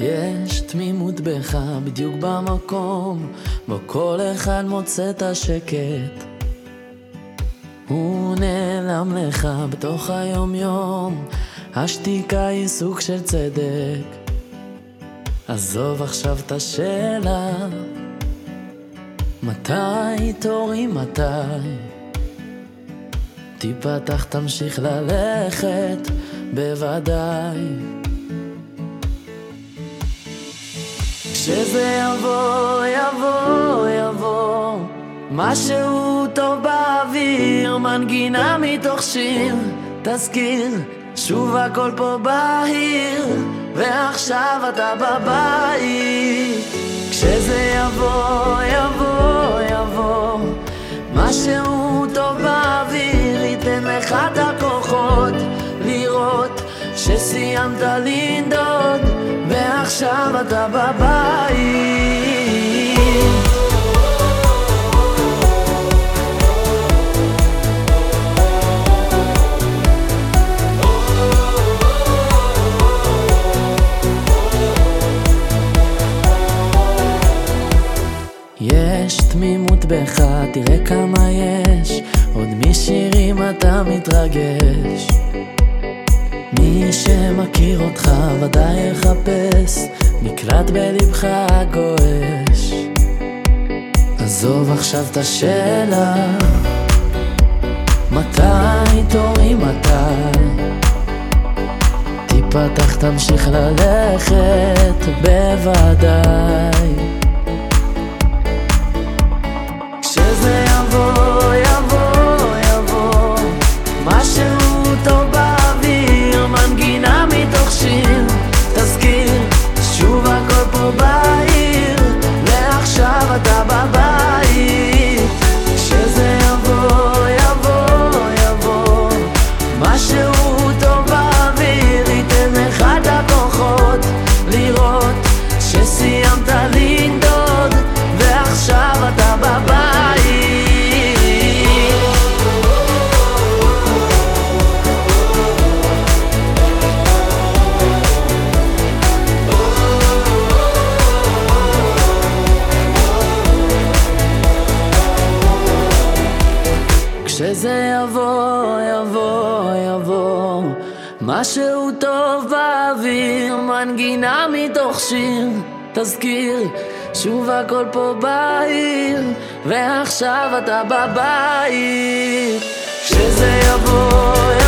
יש תמימות בך בדיוק במקום בו כל אחד מוצא את השקט. הוא נעלם לך בתוך היום יום השתיקה היא סוג של צדק. עזוב עכשיו את השאלה מתי תורי מתי? תיפתח תמשיך ללכת בוודאי כשזה יבוא, יבוא, יבוא. משהו טוב באוויר, מנגינה מתוך שיר. תזכיר, שוב הכל פה בהיר ועכשיו אתה בבית. כשזה יבוא, יבוא, יבוא משהו טוב באוויר ייתן לך את הכוחות לראות שסיימת לנדוד ועכשיו אתה בבית. יש תמימות בך, תראה כמה יש. עוד משירים אתה מתרגש מי שמכיר אותך ודאי יחפש נקלט בלבך הגועש. עזוב עכשיו את השאלה מתי תורי מתי? תיפתח תמשיך ללכת בוודאי כשזה יבוא, יבוא, יבוא משהו טוב באוויר, מנגינה מתוך שיר תזכיר, שוב הכל פה בעיר ועכשיו אתה בבית. כשזה יבוא,